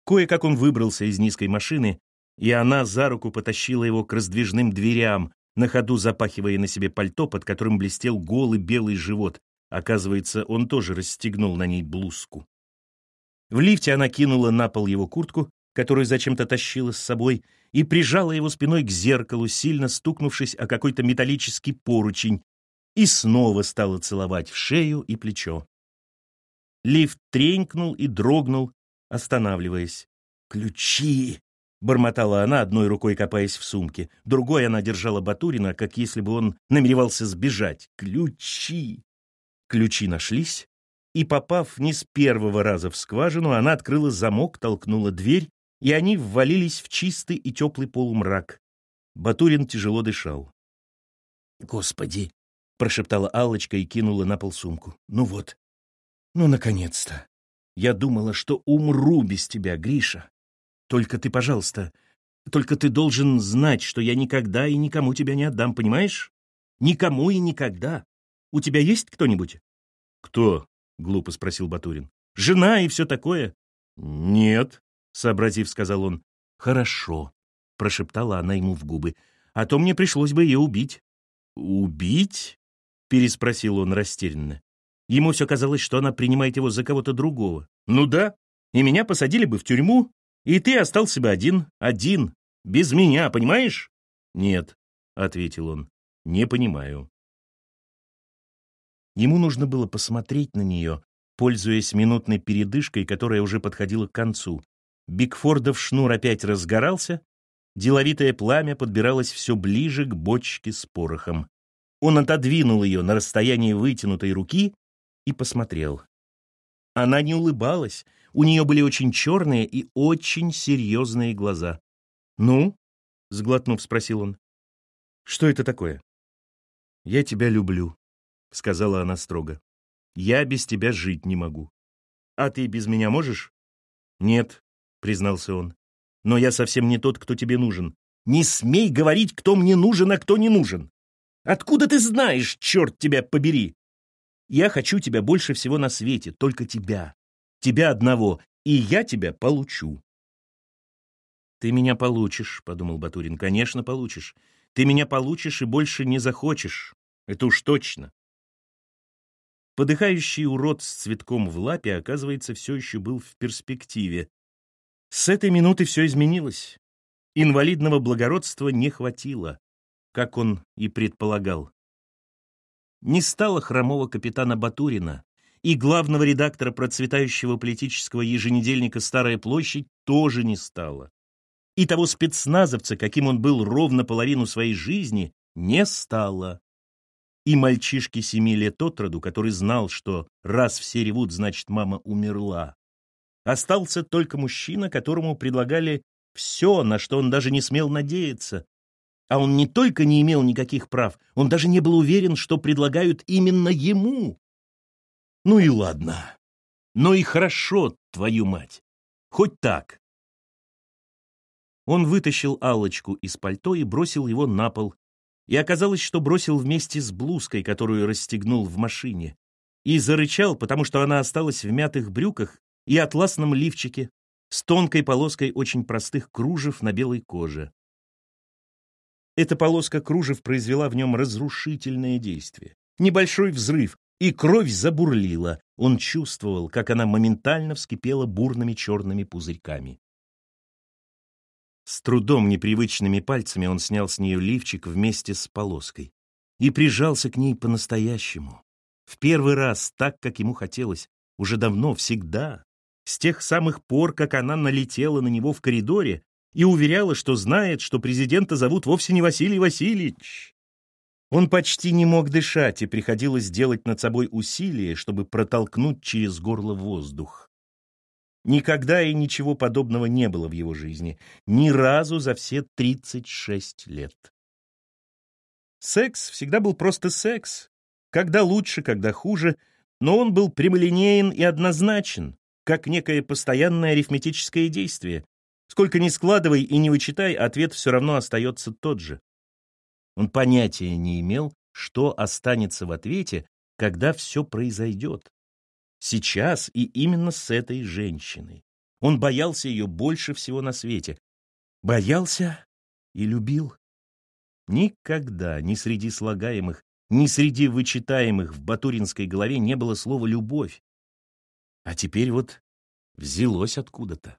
Кое-как он выбрался из низкой машины, и она за руку потащила его к раздвижным дверям, на ходу запахивая на себе пальто, под которым блестел голый белый живот. Оказывается, он тоже расстегнул на ней блузку. В лифте она кинула на пол его куртку, которую зачем-то тащила с собой, и прижала его спиной к зеркалу, сильно стукнувшись о какой-то металлический поручень, и снова стала целовать в шею и плечо. Лифт тренькнул и дрогнул, останавливаясь. «Ключи!» — бормотала она, одной рукой копаясь в сумке. Другой она держала Батурина, как если бы он намеревался сбежать. «Ключи!» Ключи нашлись, и, попав не с первого раза в скважину, она открыла замок, толкнула дверь и они ввалились в чистый и теплый полумрак. Батурин тяжело дышал. «Господи!» — прошептала Аллочка и кинула на пол сумку. «Ну вот, ну, наконец-то! Я думала, что умру без тебя, Гриша. Только ты, пожалуйста, только ты должен знать, что я никогда и никому тебя не отдам, понимаешь? Никому и никогда. У тебя есть кто-нибудь? Кто? Глупо спросил Батурин. Жена и все такое. Нет, сообразив, сказал он. Хорошо, прошептала она ему в губы. А то мне пришлось бы ее убить. Убить? переспросил он растерянно. Ему все казалось, что она принимает его за кого-то другого. Ну да, и меня посадили бы в тюрьму, и ты остался бы один, один, без меня, понимаешь? Нет, ответил он, не понимаю. Ему нужно было посмотреть на нее, пользуясь минутной передышкой, которая уже подходила к концу. Бигфордов шнур опять разгорался, деловитое пламя подбиралось все ближе к бочке с порохом. Он отодвинул ее на расстоянии вытянутой руки и посмотрел. Она не улыбалась, у нее были очень черные и очень серьезные глаза. «Ну?» — сглотнув, спросил он. «Что это такое?» «Я тебя люблю», — сказала она строго. «Я без тебя жить не могу». «А ты без меня можешь?» «Нет», — признался он. «Но я совсем не тот, кто тебе нужен. Не смей говорить, кто мне нужен, а кто не нужен. Откуда ты знаешь, черт тебя побери? Я хочу тебя больше всего на свете, только тебя тебя одного, и я тебя получу. «Ты меня получишь», — подумал Батурин, — «конечно, получишь. Ты меня получишь и больше не захочешь. Это уж точно». Подыхающий урод с цветком в лапе, оказывается, все еще был в перспективе. С этой минуты все изменилось. Инвалидного благородства не хватило, как он и предполагал. Не стало хромого капитана Батурина, и главного редактора процветающего политического еженедельника «Старая площадь» тоже не стало. И того спецназовца, каким он был ровно половину своей жизни, не стало. И мальчишки семи лет от роду, который знал, что раз все ревут, значит, мама умерла. Остался только мужчина, которому предлагали все, на что он даже не смел надеяться. А он не только не имел никаких прав, он даже не был уверен, что предлагают именно ему. Ну и ладно. Ну и хорошо, твою мать. Хоть так. Он вытащил Аллочку из пальто и бросил его на пол. И оказалось, что бросил вместе с блузкой, которую расстегнул в машине. И зарычал, потому что она осталась в мятых брюках и атласном лифчике с тонкой полоской очень простых кружев на белой коже. Эта полоска кружев произвела в нем разрушительное действие. Небольшой взрыв, и кровь забурлила. Он чувствовал, как она моментально вскипела бурными черными пузырьками. С трудом непривычными пальцами он снял с нее лифчик вместе с полоской и прижался к ней по-настоящему. В первый раз, так, как ему хотелось, уже давно, всегда, с тех самых пор, как она налетела на него в коридоре и уверяла, что знает, что президента зовут вовсе не Василий Васильевич, он почти не мог дышать, и приходилось делать над собой усилие, чтобы протолкнуть через горло воздух. Никогда и ничего подобного не было в его жизни, ни разу за все 36 лет. Секс всегда был просто секс, когда лучше, когда хуже, но он был прямолинеен и однозначен, как некое постоянное арифметическое действие. Сколько ни складывай и не вычитай, ответ все равно остается тот же. Он понятия не имел, что останется в ответе, когда все произойдет. Сейчас и именно с этой женщиной. Он боялся ее больше всего на свете. Боялся и любил. Никогда ни среди слагаемых, ни среди вычитаемых в батуринской голове не было слова «любовь». А теперь вот взялось откуда-то.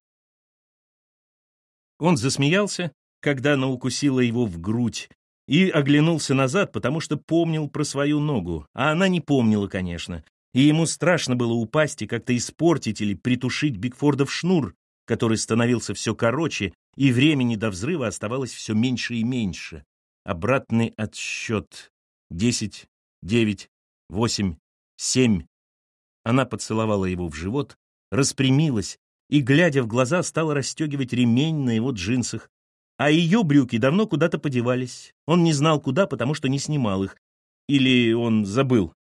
Он засмеялся, когда она укусила его в грудь, и оглянулся назад, потому что помнил про свою ногу, а она не помнила, конечно, и ему страшно было упасть и как-то испортить или притушить Бигфордов шнур, который становился все короче, и времени до взрыва оставалось все меньше и меньше. Обратный отсчет. Десять, девять, восемь, семь. Она поцеловала его в живот, распрямилась и, глядя в глаза, стала расстегивать ремень на его джинсах, а ее брюки давно куда-то подевались. Он не знал куда, потому что не снимал их. Или он забыл.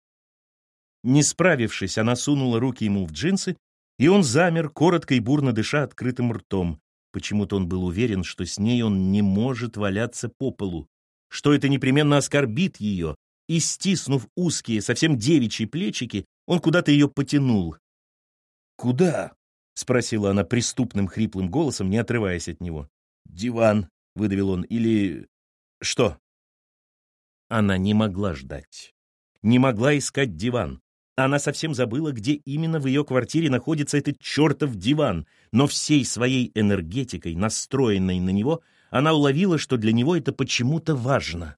Не справившись, она сунула руки ему в джинсы, и он замер, коротко и бурно дыша открытым ртом. Почему-то он был уверен, что с ней он не может валяться по полу, что это непременно оскорбит ее, и, стиснув узкие, совсем девичьи плечики, он куда-то ее потянул. «Куда?» — спросила она преступным хриплым голосом, не отрываясь от него. «Диван», — выдавил он, — «или... что?» Она не могла ждать. Не могла искать диван. Она совсем забыла, где именно в ее квартире находится этот чертов диван, но всей своей энергетикой, настроенной на него, она уловила, что для него это почему-то важно.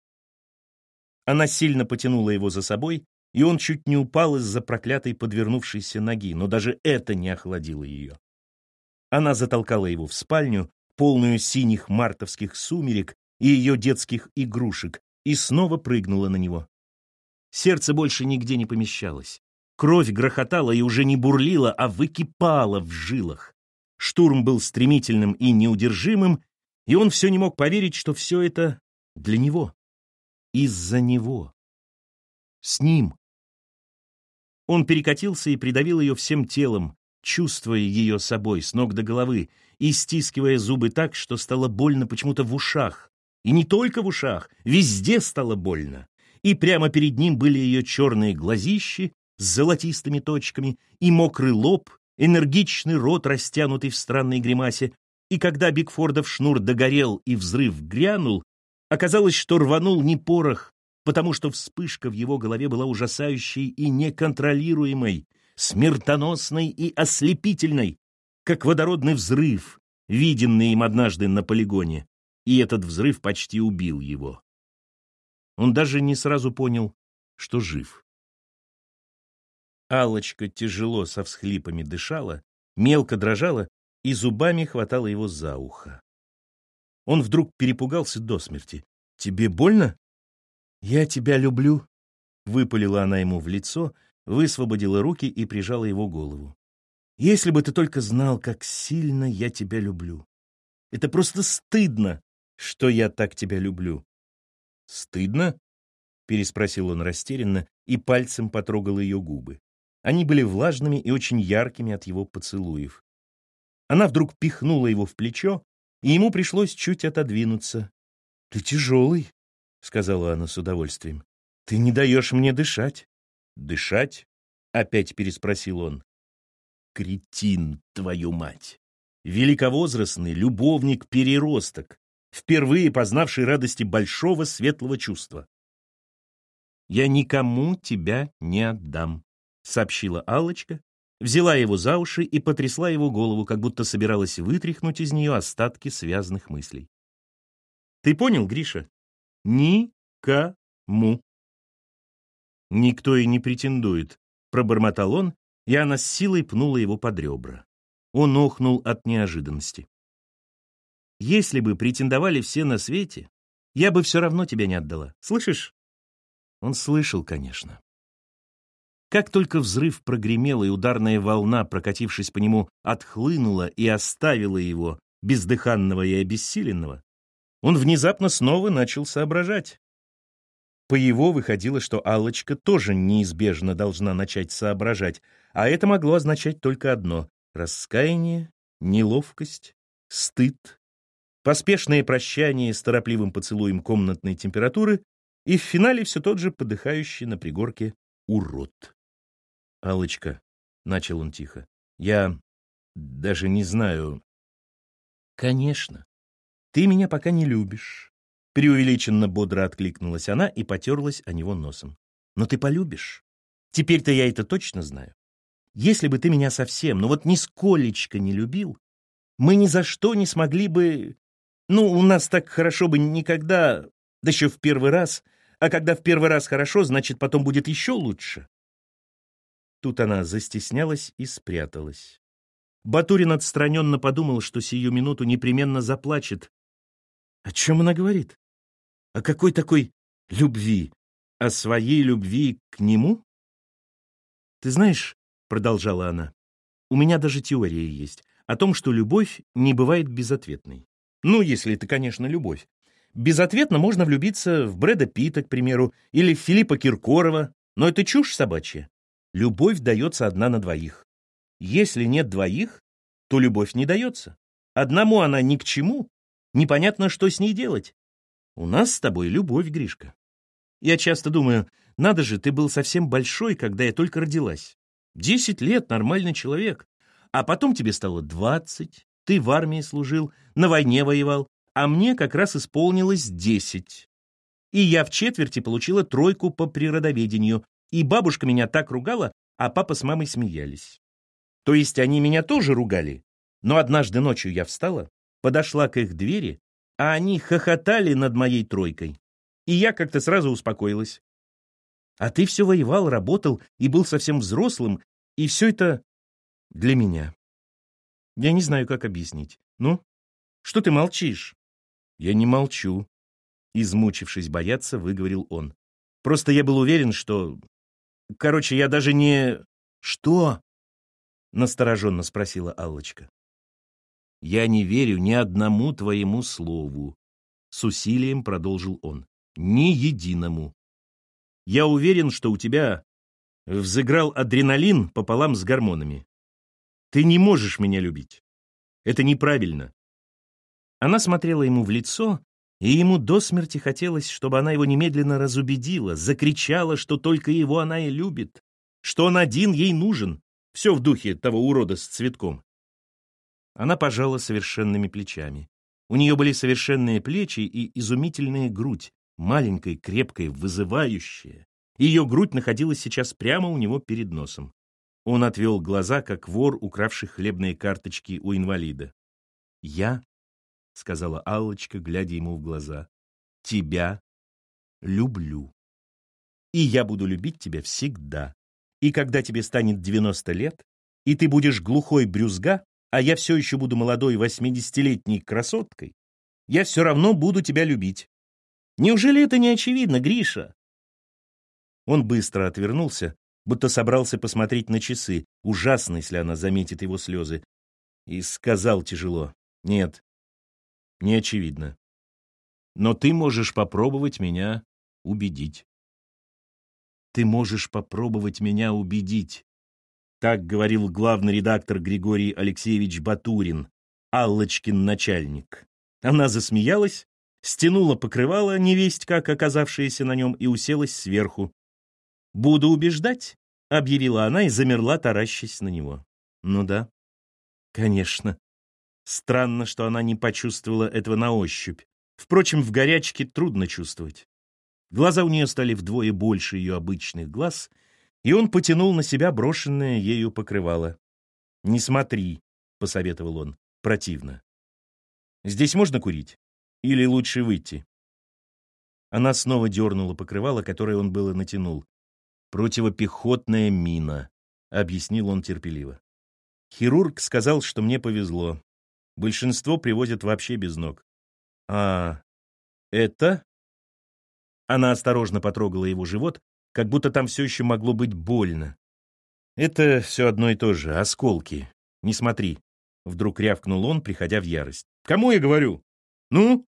Она сильно потянула его за собой, и он чуть не упал из-за проклятой подвернувшейся ноги, но даже это не охладило ее. Она затолкала его в спальню, полную синих мартовских сумерек и ее детских игрушек, и снова прыгнула на него. Сердце больше нигде не помещалось. Кровь грохотала и уже не бурлила, а выкипала в жилах. Штурм был стремительным и неудержимым, и он все не мог поверить, что все это для него. Из-за него. С ним. Он перекатился и придавил ее всем телом, чувствуя ее собой с ног до головы и стискивая зубы так, что стало больно почему-то в ушах. И не только в ушах, везде стало больно. И прямо перед ним были ее черные глазищи с золотистыми точками и мокрый лоб, энергичный рот, растянутый в странной гримасе. И когда Бигфордов шнур догорел и взрыв грянул, оказалось, что рванул не порох, потому что вспышка в его голове была ужасающей и неконтролируемой, смертоносной и ослепительной, как водородный взрыв, виденный им однажды на полигоне, и этот взрыв почти убил его. Он даже не сразу понял, что жив. Алочка тяжело со всхлипами дышала, мелко дрожала и зубами хватала его за ухо. Он вдруг перепугался до смерти. «Тебе больно?» «Я тебя люблю», — выпалила она ему в лицо, высвободила руки и прижала его голову. «Если бы ты только знал, как сильно я тебя люблю. Это просто стыдно, что я так тебя люблю». «Стыдно?» — переспросил он растерянно и пальцем потрогал ее губы. Они были влажными и очень яркими от его поцелуев. Она вдруг пихнула его в плечо, и ему пришлось чуть отодвинуться. «Ты тяжелый», — сказала она с удовольствием. «Ты не даешь мне дышать». «Дышать?» — опять переспросил он. «Кретин, твою мать! Великовозрастный любовник-переросток, впервые познавший радости большого светлого чувства. «Я никому тебя не отдам», — сообщила алочка взяла его за уши и потрясла его голову, как будто собиралась вытряхнуть из нее остатки связанных мыслей. «Ты понял, Гриша? Никому». «Никто и не претендует», — пробормотал он, и она с силой пнула его под ребра. Он охнул от неожиданности. «Если бы претендовали все на свете, я бы все равно тебя не отдала. Слышишь?» Он слышал, конечно. Как только взрыв прогремел и ударная волна, прокатившись по нему, отхлынула и оставила его, бездыханного и обессиленного, он внезапно снова начал соображать. По его выходило, что алочка тоже неизбежно должна начать соображать, а это могло означать только одно — раскаяние, неловкость, стыд, поспешное прощание с торопливым поцелуем комнатной температуры и в финале все тот же подыхающий на пригорке урод алочка начал он тихо, — «я даже не знаю...» «Конечно. Ты меня пока не любишь». Преувеличенно бодро откликнулась она и потерлась о него носом. «Но ты полюбишь. Теперь-то я это точно знаю. Если бы ты меня совсем, ну вот нисколечко не любил, мы ни за что не смогли бы... Ну, у нас так хорошо бы никогда, да еще в первый раз, а когда в первый раз хорошо, значит, потом будет еще лучше. Тут она застеснялась и спряталась. Батурин отстраненно подумал, что сию минуту непременно заплачет. О чем она говорит? О какой такой любви? О своей любви к нему? Ты знаешь, — продолжала она, — у меня даже теория есть о том, что любовь не бывает безответной. Ну, если это, конечно, любовь. Безответно можно влюбиться в Брэда Питта, к примеру, или в Филиппа Киркорова, но это чушь собачья. Любовь дается одна на двоих. Если нет двоих, то любовь не дается. Одному она ни к чему. Непонятно, что с ней делать. У нас с тобой любовь, Гришка. Я часто думаю, надо же, ты был совсем большой, когда я только родилась. Десять лет, нормальный человек. А потом тебе стало двадцать, ты в армии служил, на войне воевал, а мне как раз исполнилось десять. И я в четверти получила тройку по природоведению, и бабушка меня так ругала, а папа с мамой смеялись. То есть они меня тоже ругали, но однажды ночью я встала, подошла к их двери, а они хохотали над моей тройкой. И я как-то сразу успокоилась. А ты все воевал, работал и был совсем взрослым, и все это для меня. Я не знаю, как объяснить. Ну, что ты молчишь? Я не молчу. Измучившись бояться, выговорил он. Просто я был уверен, что... Короче, я даже не... Что? Настороженно спросила Аллочка. Я не верю ни одному твоему слову. С усилием продолжил он. Ни единому. Я уверен, что у тебя взыграл адреналин пополам с гормонами. Ты не можешь меня любить. Это неправильно. Она смотрела ему в лицо, и ему до смерти хотелось, чтобы она его немедленно разубедила, закричала, что только его она и любит, что он один ей нужен. Все в духе того урода с цветком. Она пожала совершенными плечами. У нее были совершенные плечи и изумительная грудь, маленькая, крепкая, вызывающая. Ее грудь находилась сейчас прямо у него перед носом. Он отвел глаза, как вор, укравший хлебные карточки у инвалида. «Я», — сказала Аллочка, глядя ему в глаза, — «тебя люблю. И я буду любить тебя всегда. И когда тебе станет 90 лет, и ты будешь глухой брюзга, а я все еще буду молодой восьмидесятилетней красоткой, я все равно буду тебя любить. Неужели это не очевидно, Гриша? Он быстро отвернулся, будто собрался посмотреть на часы, ужасно, если она заметит его слезы, и сказал тяжело, «Нет, не очевидно. Но ты можешь попробовать меня убедить». «Ты можешь попробовать меня убедить», так говорил главный редактор Григорий Алексеевич Батурин, Аллочкин начальник. Она засмеялась, стянула покрывало, невесть как оказавшееся на нем, и уселась сверху. «Буду убеждать», — объявила она и замерла, таращась на него. «Ну да, конечно». Странно, что она не почувствовала этого на ощупь. Впрочем, в горячке трудно чувствовать. Глаза у нее стали вдвое больше ее обычных глаз, и он потянул на себя брошенное ею покрывало. «Не смотри», — посоветовал он, — «противно». «Здесь можно курить? Или лучше выйти?» Она снова дернула покрывало, которое он было натянул. «Противопехотная мина», — объяснил он терпеливо. «Хирург сказал, что мне повезло. Большинство привозят вообще без ног». «А это?» Она осторожно потрогала его живот, как будто там все еще могло быть больно. «Это все одно и то же, осколки. Не смотри», — вдруг рявкнул он, приходя в ярость. «Кому я говорю? Ну?»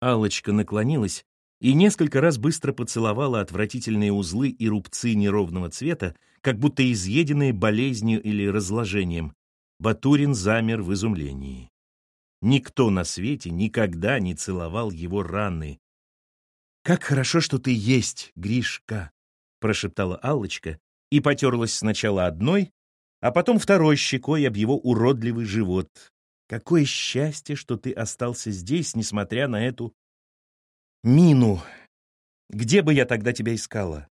Алочка наклонилась и несколько раз быстро поцеловала отвратительные узлы и рубцы неровного цвета, как будто изъеденные болезнью или разложением. Батурин замер в изумлении. Никто на свете никогда не целовал его раны. «Как хорошо, что ты есть, Гришка!» — прошептала Аллочка и потерлась сначала одной, а потом второй щекой об его уродливый живот. «Какое счастье, что ты остался здесь, несмотря на эту Мину. Где бы я тогда тебя искала?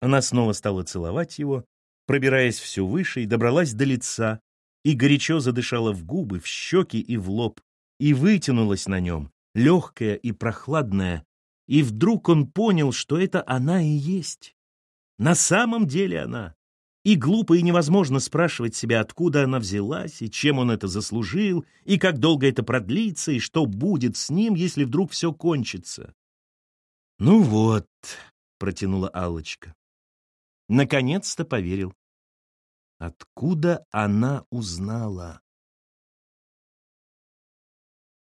Она снова стала целовать его, пробираясь все выше, и добралась до лица, и горячо задышала в губы, в щеки и в лоб, и вытянулась на нем, легкая и прохладная, и вдруг он понял, что это она и есть. На самом деле она. И глупо и невозможно спрашивать себя, откуда она взялась, и чем он это заслужил, и как долго это продлится, и что будет с ним, если вдруг все кончится. «Ну вот», — протянула алочка Наконец-то поверил. Откуда она узнала?